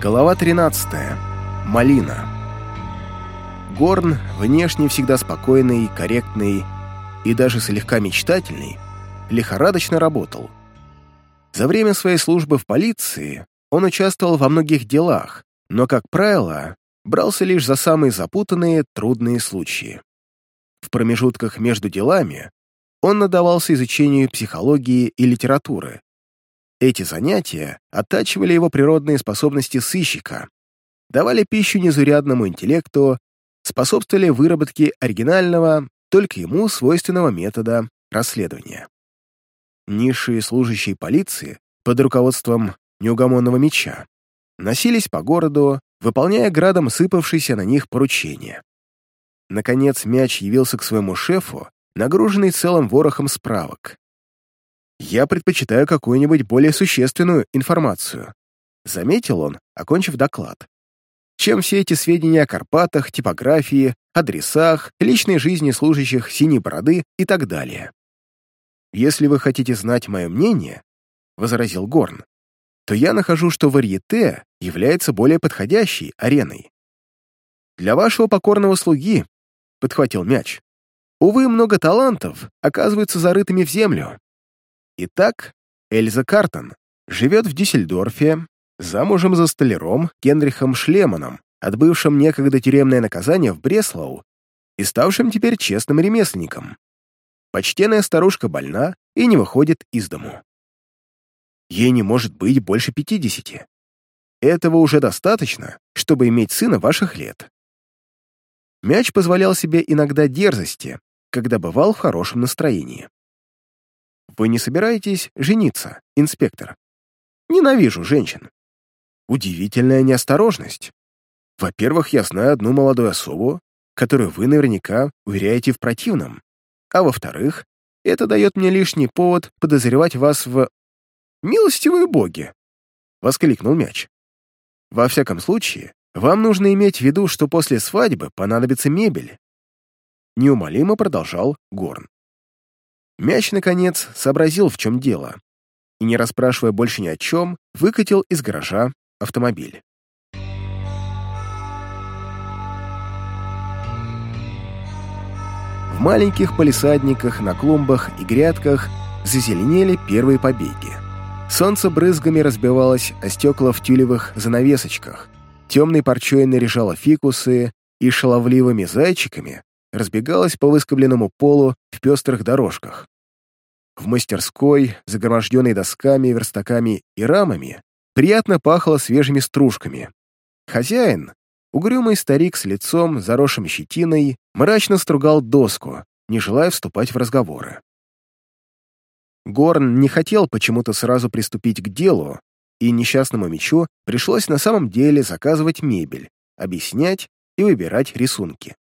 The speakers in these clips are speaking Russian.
Глава 13. Малина. Горн, внешне всегда спокойный, корректный и даже слегка мечтательный, лихорадочно работал. За время своей службы в полиции он участвовал во многих делах, но, как правило, брался лишь за самые запутанные, трудные случаи. В промежутках между делами он надавался изучению психологии и литературы, эти занятия оттачивали его природные способности сыщика, давали пищу незурядному интеллекту, способствовали выработке оригинального, только ему свойственного метода расследования. Низшие служащие полиции под руководством неугомонного меча носились по городу, выполняя градом сыпавшиеся на них поручения. Наконец мяч явился к своему шефу, нагруженный целым ворохом справок. Я предпочитаю какую-нибудь более существенную информацию», заметил он, окончив доклад. «Чем все эти сведения о Карпатах, типографии, адресах, личной жизни служащих синей бороды и так далее. Если вы хотите знать мое мнение, — возразил Горн, то я нахожу, что варьете является более подходящей ареной. Для вашего покорного слуги, — подхватил мяч, — увы, много талантов оказываются зарытыми в землю. Итак, Эльза Картон живет в Дюссельдорфе, замужем за столяром Генрихом Шлеманом, отбывшим некогда тюремное наказание в Бреслау и ставшим теперь честным ремесленником. Почтенная старушка больна и не выходит из дому. Ей не может быть больше пятидесяти. Этого уже достаточно, чтобы иметь сына ваших лет. Мяч позволял себе иногда дерзости, когда бывал в хорошем настроении. Вы не собираетесь жениться, инспектор? Ненавижу женщин. Удивительная неосторожность. Во-первых, я знаю одну молодую особу, которую вы наверняка уверяете в противном. А во-вторых, это дает мне лишний повод подозревать вас в... «Милостивые боги!» — воскликнул мяч. «Во всяком случае, вам нужно иметь в виду, что после свадьбы понадобится мебель». Неумолимо продолжал Горн. Мяч, наконец, сообразил, в чем дело, и, не расспрашивая больше ни о чем, выкатил из гаража автомобиль. В маленьких палисадниках, на клумбах и грядках зазеленели первые побеги. Солнце брызгами разбивалось о стекла в тюлевых занавесочках, темной парчой наряжало фикусы и шаловливыми зайчиками разбегалась по выскобленному полу в пестрых дорожках. В мастерской, загроможденной досками, верстаками и рамами, приятно пахло свежими стружками. Хозяин, угрюмый старик с лицом, заросшим щетиной, мрачно стругал доску, не желая вступать в разговоры. Горн не хотел почему-то сразу приступить к делу, и несчастному мечу пришлось на самом деле заказывать мебель, объяснять и выбирать рисунки.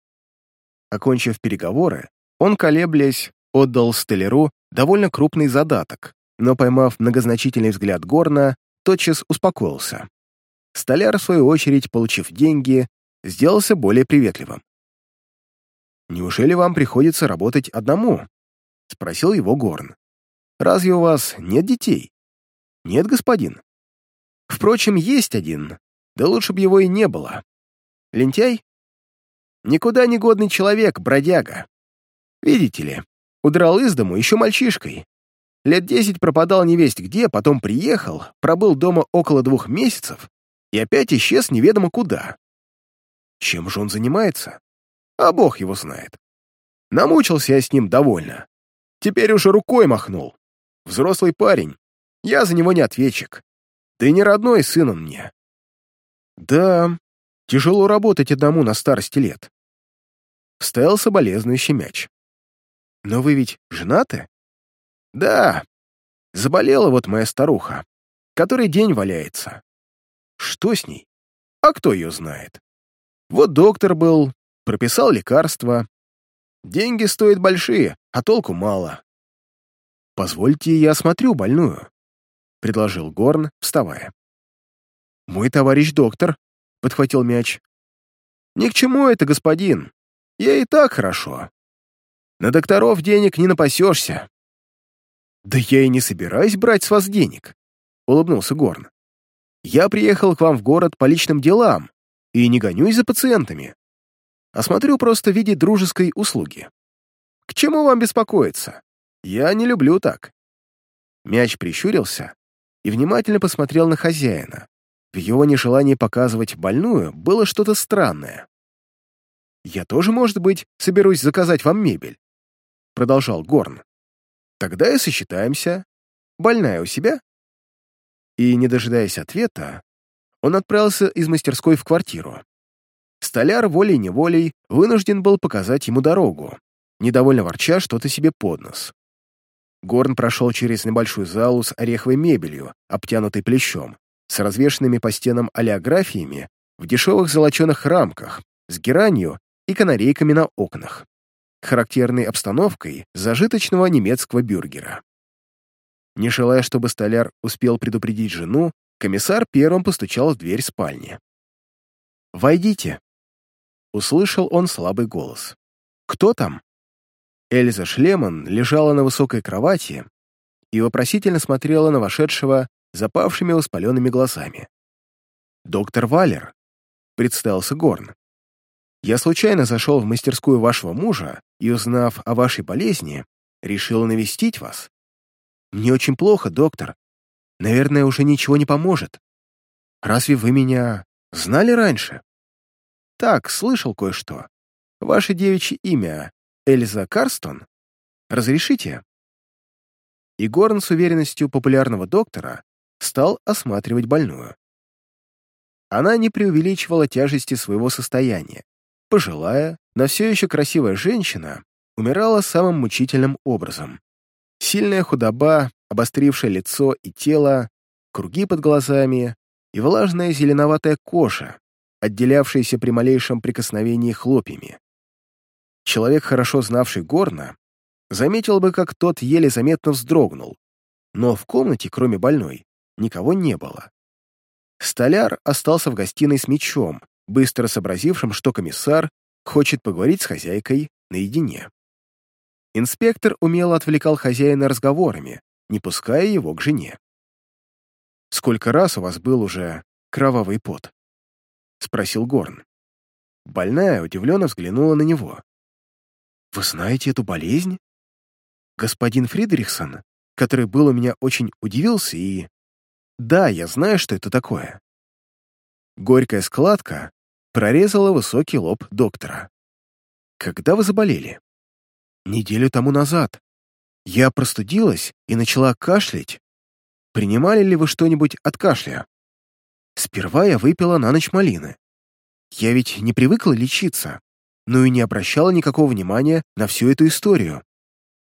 Окончив переговоры, он, колеблясь, отдал столяру довольно крупный задаток, но, поймав многозначительный взгляд Горна, тотчас успокоился. Столяр, в свою очередь, получив деньги, сделался более приветливым. «Неужели вам приходится работать одному?» — спросил его Горн. «Разве у вас нет детей?» «Нет, господин». «Впрочем, есть один, да лучше бы его и не было. Лентяй?» Никуда не годный человек, бродяга. Видите ли, удрал из дому еще мальчишкой. Лет десять пропадал невесть где, потом приехал, пробыл дома около двух месяцев и опять исчез неведомо куда. Чем же он занимается? А бог его знает. Намучился я с ним довольно. Теперь уже рукой махнул. Взрослый парень. Я за него не ответчик. И не родной сын он мне. Да, тяжело работать одному на старости лет вставил соболезнующий мяч. «Но вы ведь женаты?» «Да. Заболела вот моя старуха. Который день валяется. Что с ней? А кто ее знает? Вот доктор был, прописал лекарства. Деньги стоят большие, а толку мало. «Позвольте, я осмотрю больную», — предложил Горн, вставая. «Мой товарищ доктор», — подхватил мяч. «Ни к чему это, господин. Я и так хорошо. На докторов денег не напасешься. Да я и не собираюсь брать с вас денег, улыбнулся Горн. Я приехал к вам в город по личным делам и не гонюсь за пациентами, а смотрю просто в виде дружеской услуги. К чему вам беспокоиться? Я не люблю так». Мяч прищурился и внимательно посмотрел на хозяина. В его нежелании показывать больную было что-то странное. «Я тоже, может быть, соберусь заказать вам мебель», — продолжал Горн. «Тогда и сосчитаемся. Больная у себя?» И, не дожидаясь ответа, он отправился из мастерской в квартиру. Столяр волей-неволей вынужден был показать ему дорогу, недовольно ворча что-то себе под нос. Горн прошел через небольшую залу с ореховой мебелью, обтянутой плещом, с развешенными по стенам олеографиями в дешевых золоченых рамках, с геранью и канарейками на окнах, характерной обстановкой зажиточного немецкого бюргера. Не желая, чтобы столяр успел предупредить жену, комиссар первым постучал в дверь спальни. «Войдите!» Услышал он слабый голос. «Кто там?» Эльза Шлеман лежала на высокой кровати и вопросительно смотрела на вошедшего запавшими воспаленными глазами. «Доктор Валер», — представился Горн. «Я случайно зашел в мастерскую вашего мужа и, узнав о вашей болезни, решил навестить вас. Мне очень плохо, доктор. Наверное, уже ничего не поможет. Разве вы меня знали раньше?» «Так, слышал кое-что. Ваше девичье имя Эльза Карстон? Разрешите?» И Горн с уверенностью популярного доктора стал осматривать больную. Она не преувеличивала тяжести своего состояния. Пожилая, но все еще красивая женщина умирала самым мучительным образом. Сильная худоба, обострившее лицо и тело, круги под глазами и влажная зеленоватая кожа, отделявшаяся при малейшем прикосновении хлопьями. Человек, хорошо знавший Горна, заметил бы, как тот еле заметно вздрогнул, но в комнате, кроме больной, никого не было. Столяр остался в гостиной с мечом, быстро сообразившим, что комиссар хочет поговорить с хозяйкой наедине. Инспектор умело отвлекал хозяина разговорами, не пуская его к жене. «Сколько раз у вас был уже кровавый пот?» — спросил Горн. Больная удивленно взглянула на него. «Вы знаете эту болезнь?» Господин Фридрихсон, который был у меня очень удивился и да, я знаю, что это такое. Горькая складка прорезала высокий лоб доктора. Когда вы заболели? Неделю тому назад. Я простудилась и начала кашлять. Принимали ли вы что-нибудь от кашля? Сперва я выпила на ночь малины. Я ведь не привыкла лечиться, но и не обращала никакого внимания на всю эту историю.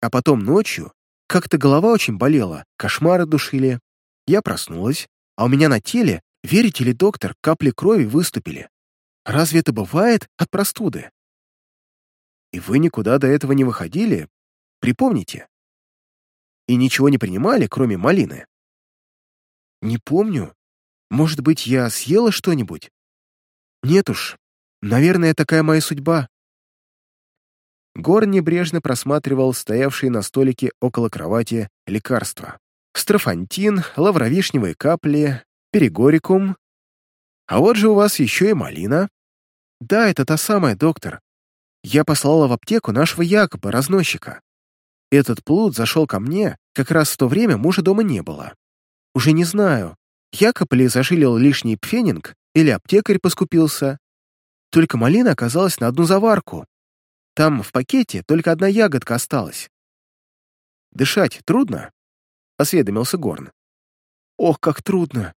А потом ночью как-то голова очень болела, кошмары душили. Я проснулась, а у меня на теле, верите ли, доктор, капли крови выступили. Разве это бывает от простуды? И вы никуда до этого не выходили? Припомните. И ничего не принимали, кроме малины? Не помню. Может быть, я съела что-нибудь? Нет уж. Наверное, такая моя судьба. Гор небрежно просматривал стоявшие на столике около кровати лекарства строфантин, лавровишневые капли, перегорикум. А вот же у вас еще и малина. Да, это та самая, доктор. Я послала в аптеку нашего якобы разносчика. Этот плут зашел ко мне, как раз в то время мужа дома не было. Уже не знаю, якобы ли зажилил лишний пфенинг или аптекарь поскупился. Только малина оказалась на одну заварку. Там в пакете только одна ягодка осталась. Дышать трудно? — осведомился Горн. «Ох, как трудно!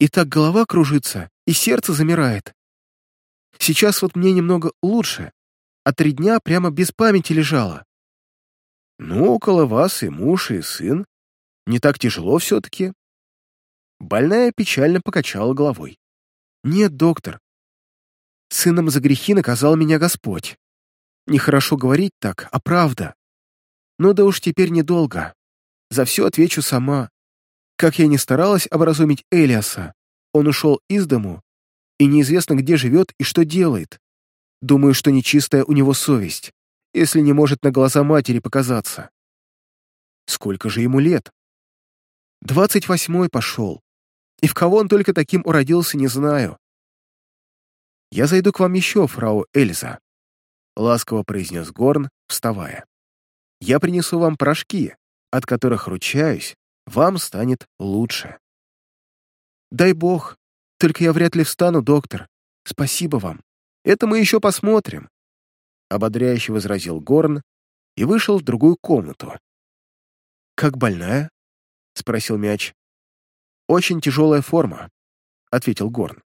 И так голова кружится, и сердце замирает. Сейчас вот мне немного лучше, а три дня прямо без памяти лежала». «Ну, около вас и муж, и сын. Не так тяжело все-таки?» Больная печально покачала головой. «Нет, доктор. Сыном за грехи наказал меня Господь. Нехорошо говорить так, а правда. Ну да уж теперь недолго. За все отвечу сама. Как я ни старалась образумить Элиаса, он ушел из дому, и неизвестно, где живет и что делает. Думаю, что нечистая у него совесть, если не может на глаза матери показаться. Сколько же ему лет? Двадцать восьмой пошел. И в кого он только таким уродился, не знаю. «Я зайду к вам еще, фрау Эльза», — ласково произнес Горн, вставая. «Я принесу вам порошки, от которых, ручаюсь, вам станет лучше». «Дай бог, только я вряд ли встану, доктор. Спасибо вам. Это мы еще посмотрим», — ободряюще возразил Горн и вышел в другую комнату. «Как больная?» — спросил мяч. «Очень тяжелая форма», — ответил Горн.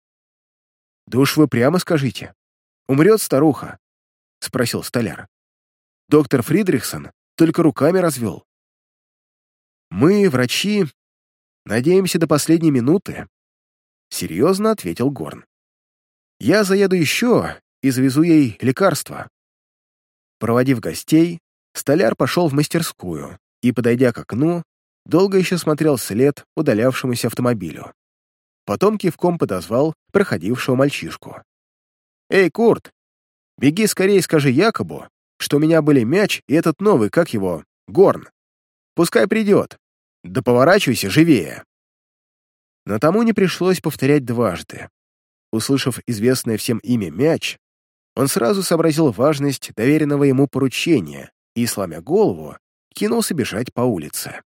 «Да уж вы прямо скажите. Умрет старуха?» — спросил столяр. Доктор Фридрихсон только руками развел. «Мы, врачи, надеемся до последней минуты», — серьезно ответил Горн. «Я заеду еще и завезу ей лекарства». Проводив гостей, столяр пошел в мастерскую и, подойдя к окну, долго еще смотрел след удалявшемуся автомобилю. Потом кивком подозвал проходившего мальчишку. «Эй, Курт, беги скорее скажи Якобу, что у меня были мяч и этот новый, как его, Горн. Пускай придет. Да поворачивайся живее». Но тому не пришлось повторять дважды. Услышав известное всем имя мяч, он сразу сообразил важность доверенного ему поручения и, сломя голову, кинулся бежать по улице.